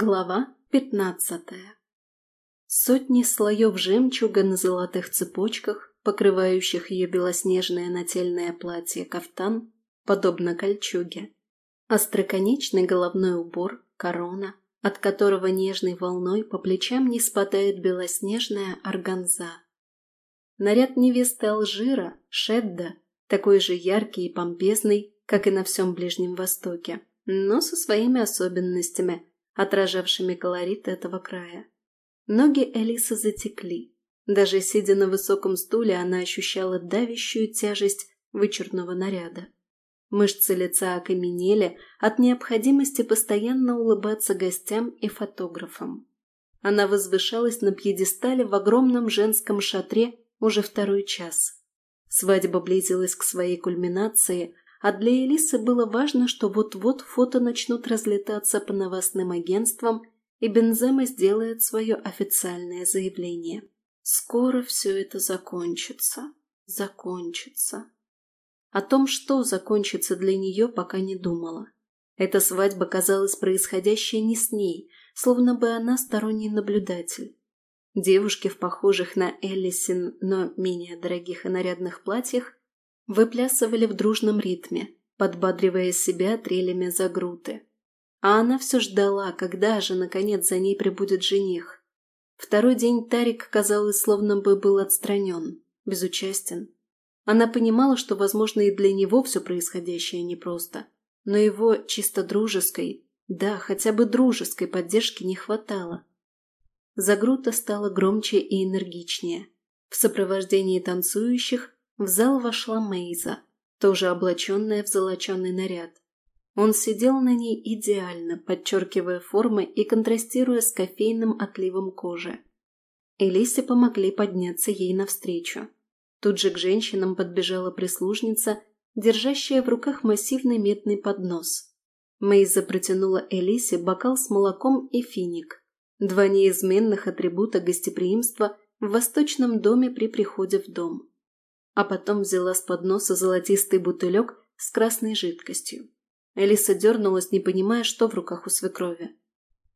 Глава пятнадцатая Сотни слоев жемчуга на золотых цепочках, покрывающих ее белоснежное нательное платье кафтан, подобно кольчуге. Остроконечный головной убор, корона, от которого нежной волной по плечам не спадает белоснежная органза. Наряд невесты Алжира, Шедда, такой же яркий и помпезный, как и на всем Ближнем Востоке, но со своими особенностями – отражавшими колорит этого края. Ноги Элисы затекли. Даже сидя на высоком стуле, она ощущала давящую тяжесть вычурного наряда. Мышцы лица окаменели от необходимости постоянно улыбаться гостям и фотографам. Она возвышалась на пьедестале в огромном женском шатре уже второй час. Свадьба близилась к своей кульминации, а для Элисы было важно, что вот-вот фото начнут разлетаться по новостным агентствам, и Бензема сделает свое официальное заявление. Скоро все это закончится. Закончится. О том, что закончится для нее, пока не думала. Эта свадьба казалась происходящей не с ней, словно бы она сторонний наблюдатель. Девушки в похожих на Эллисин, но менее дорогих и нарядных платьях выплясывали в дружном ритме, подбадривая себя трелями за груты. А она все ждала, когда же, наконец, за ней прибудет жених. Второй день Тарик, казалось, словно бы был отстранен, безучастен. Она понимала, что, возможно, и для него все происходящее непросто, но его чисто дружеской, да, хотя бы дружеской поддержки не хватало. Загрута стала громче и энергичнее. В сопровождении танцующих в зал вошла Мейза, тоже облаченная в золоченый наряд. Он сидел на ней идеально, подчеркивая формы и контрастируя с кофейным отливом кожи. Элисе помогли подняться ей навстречу. Тут же к женщинам подбежала прислужница, держащая в руках массивный медный поднос. Мейза протянула Элисе бокал с молоком и финик, два неизменных атрибута гостеприимства в восточном доме при приходе в дом а потом взяла с подноса золотистый бутылек с красной жидкостью. Элиса дернулась, не понимая, что в руках у свекрови.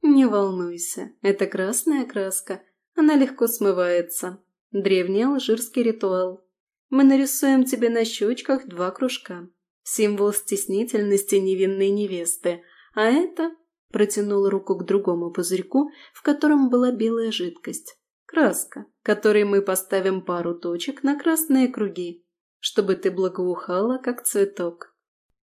«Не волнуйся, это красная краска, она легко смывается. Древний алжирский ритуал. Мы нарисуем тебе на щечках два кружка. Символ стеснительности невинной невесты. А это...» Протянула руку к другому пузырьку, в котором была белая жидкость. Краска, которой мы поставим пару точек на красные круги, чтобы ты благоухала, как цветок.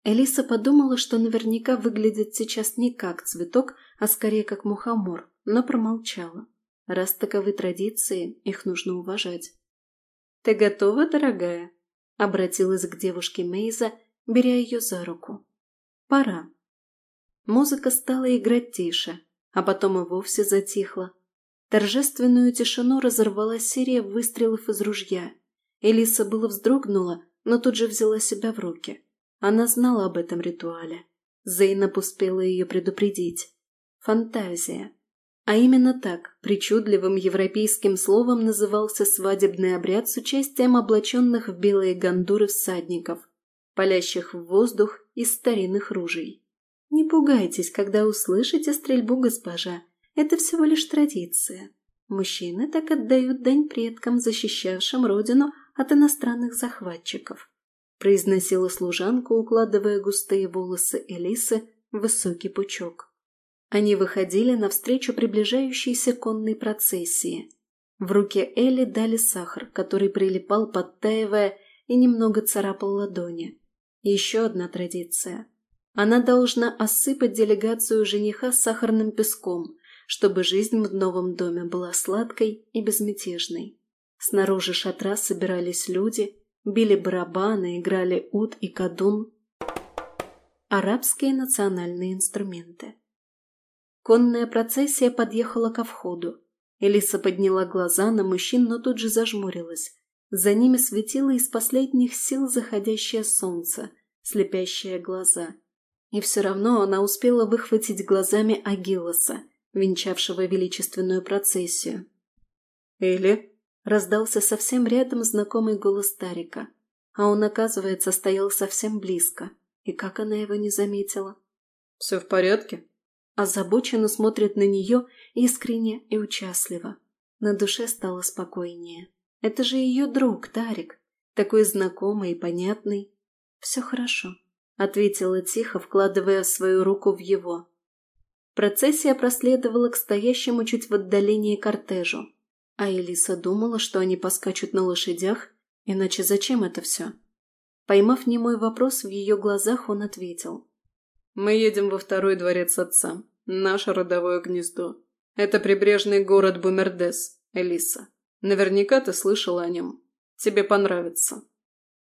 Элиса подумала, что наверняка выглядит сейчас не как цветок, а скорее как мухомор, но промолчала. Раз таковы традиции, их нужно уважать. «Ты готова, дорогая?» — обратилась к девушке Мейза, беря ее за руку. «Пора». Музыка стала играть тише, а потом и вовсе затихла, Торжественную тишину разорвала серия выстрелов из ружья. Элиса было вздрогнула, но тут же взяла себя в руки. Она знала об этом ритуале. Зейнаб успела ее предупредить. Фантазия. А именно так, причудливым европейским словом назывался свадебный обряд с участием облаченных в белые гандуры всадников, палящих в воздух из старинных ружей. Не пугайтесь, когда услышите стрельбу госпожа. Это всего лишь традиция. Мужчины так отдают дань предкам, защищавшим родину от иностранных захватчиков. Произносила служанка, укладывая густые волосы Элисы в высокий пучок. Они выходили навстречу приближающейся конной процессии. В руке Элли дали сахар, который прилипал, подтаивая и немного царапал ладони. Еще одна традиция. Она должна осыпать делегацию жениха сахарным песком, чтобы жизнь в новом доме была сладкой и безмятежной. Снаружи шатра собирались люди, били барабаны, играли ут и кадун. Арабские национальные инструменты. Конная процессия подъехала ко входу. Элиса подняла глаза на мужчин, но тут же зажмурилась. За ними светило из последних сил заходящее солнце, слепящее глаза. И все равно она успела выхватить глазами Агилоса, венчавшего величественную процессию. «Элли?» – раздался совсем рядом знакомый голос старика, а он, оказывается, стоял совсем близко. И как она его не заметила? «Все в порядке?» озабоченно смотрит на нее искренне и участливо. На душе стало спокойнее. Это же ее друг, Тарик, такой знакомый и понятный. «Все хорошо», — ответила тихо, вкладывая свою руку в его. Процессия проследовала к стоящему чуть в отдалении кортежу, а Элиса думала, что они поскачут на лошадях, иначе зачем это все? Поймав немой вопрос в ее глазах, он ответил. «Мы едем во второй дворец отца, наше родовое гнездо. Это прибрежный город Бумердес, Элиса. Наверняка ты слышала о нем. Тебе понравится».